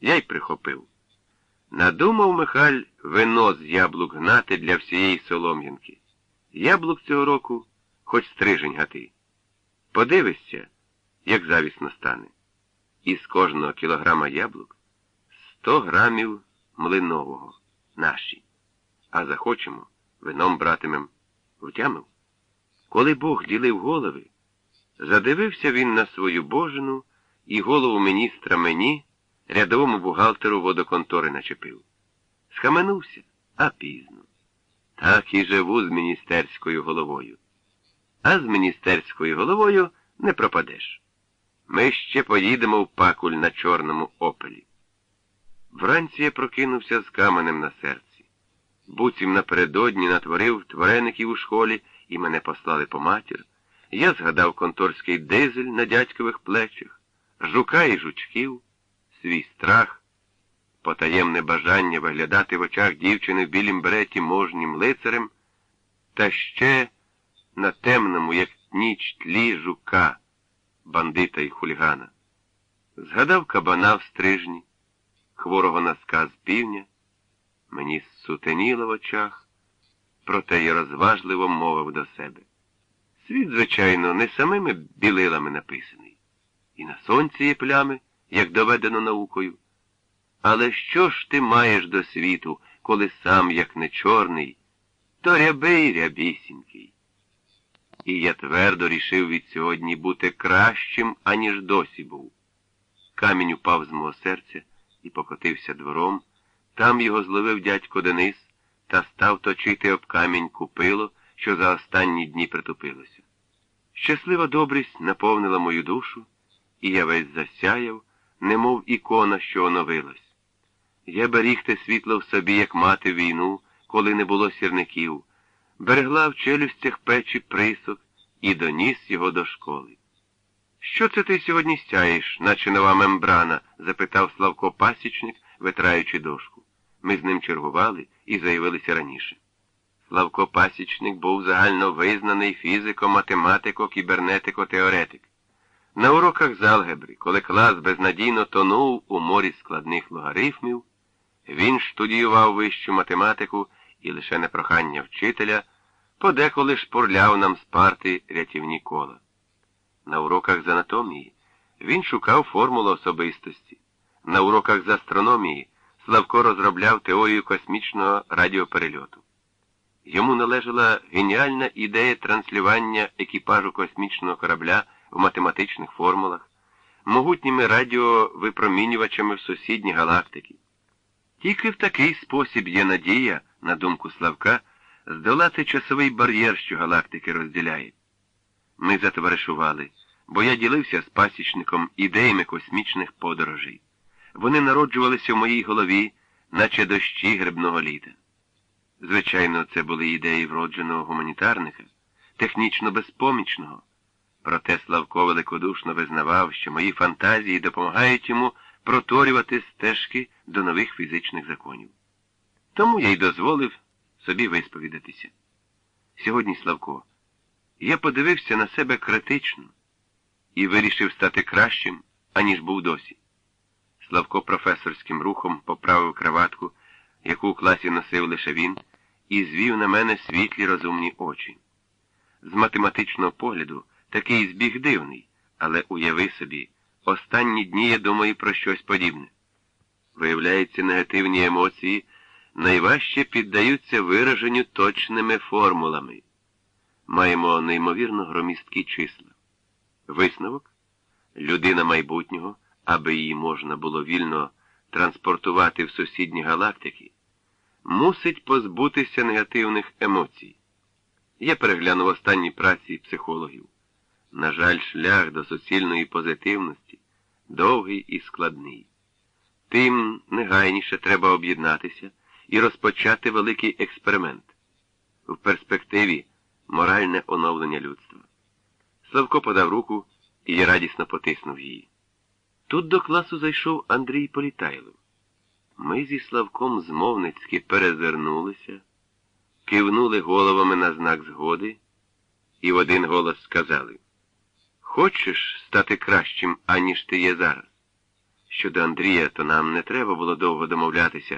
Я й прихопив. Надумав Михаль вино з яблук гнати для всієї Солом'янки. Яблук цього року хоч стрижень гати. Подивишся, як завісно стане. Із кожного кілограма яблук сто грамів млинового наші. А захочемо, вином братимем, втямив. Коли Бог ділив голови, задивився він на свою божину і голову міністра мені, рядовому бухгалтеру водоконтори начепив. Схаменувся, а пізно. Так і живу з міністерською головою. А з міністерською головою не пропадеш. Ми ще поїдемо в пакуль на чорному опелі. Вранці я прокинувся з каменем на серці. Буцім напередодні натворив твореників у школі і мене послали по матір. Я згадав конторський дизель на дядькових плечах, жука і жучків, свій страх, потаємне бажання виглядати в очах дівчини в білім береті можнім лицарем, та ще на темному, як ніч тлі жука, бандита і хулігана. Згадав кабана в стрижні, хворого на сказ півня, мені сутеніло в очах, проте я розважливо мовив до себе. Світ, звичайно, не самими білилами написаний, і на сонці є плями, як доведено наукою. Але що ж ти маєш до світу, коли сам, як не чорний, то рябий рябісінький? І я твердо рішив від сьогодні бути кращим, аніж досі був. Камінь упав з мого серця і покотився двором. Там його зловив дядько Денис та став точити об камінь купило, що за останні дні притупилося. Щаслива добрість наповнила мою душу, і я весь засяяв, немов ікона, що оновилась. Я беріг те світло в собі, як мати війну, коли не було сірників, берегла в челюстях печі присок і доніс його до школи. Що це ти сьогодні стяєш, наче нова мембрана? запитав Славко пасічник, витраючи дошку. Ми з ним чергували і заявилися раніше. Славко Пасічник був загально визнаний фізико, математико, кібернетико, теоретик. На уроках з алгебри, коли клас безнадійно тонув у морі складних логарифмів, він штудіював вищу математику і лише на прохання вчителя подеколи шпурляв нам з парти рятівні кола. На уроках з анатомії він шукав формулу особистості. На уроках з астрономії Славко розробляв теорію космічного радіоперельоту. Йому належала геніальна ідея транслювання екіпажу космічного корабля в математичних формулах, могутніми радіовипромінювачами в сусідні галактики. Тільки в такий спосіб є надія, на думку Славка, здолати часовий бар'єр, що галактики розділяє. Ми затоваришували, бо я ділився з пасічником ідеями космічних подорожей. Вони народжувалися в моїй голові, наче дощі грибного літа. Звичайно, це були ідеї вродженого гуманітарника, технічно безпомічного. Проте Славко великодушно визнавав, що мої фантазії допомагають йому проторювати стежки до нових фізичних законів. Тому я й дозволив собі висповідатися. Сьогодні, Славко, я подивився на себе критично і вирішив стати кращим, аніж був досі. Славко професорським рухом поправив краватку, яку у класі носив лише він, і звів на мене світлі розумні очі. З математичного погляду такий збіг дивний, але уяви собі, останні дні я думаю про щось подібне. Виявляється, негативні емоції найважче піддаються вираженню точними формулами. Маємо неймовірно громісткі числа. Висновок людина майбутнього, аби її можна було вільно транспортувати в сусідні галактики, мусить позбутися негативних емоцій. Я переглянув останні праці психологів. На жаль, шлях до суцільної позитивності довгий і складний. Тим негайніше треба об'єднатися і розпочати великий експеримент. В перспективі моральне оновлення людства. Славко подав руку і радісно потиснув її. Тут до класу зайшов Андрій Політайлов. Ми зі Славком змовницьки перезирнулися, кивнули головами на знак згоди і в один голос сказали Хочеш стати кращим, аніж ти є зараз? Щодо Андрія, то нам не треба було довго домовлятися.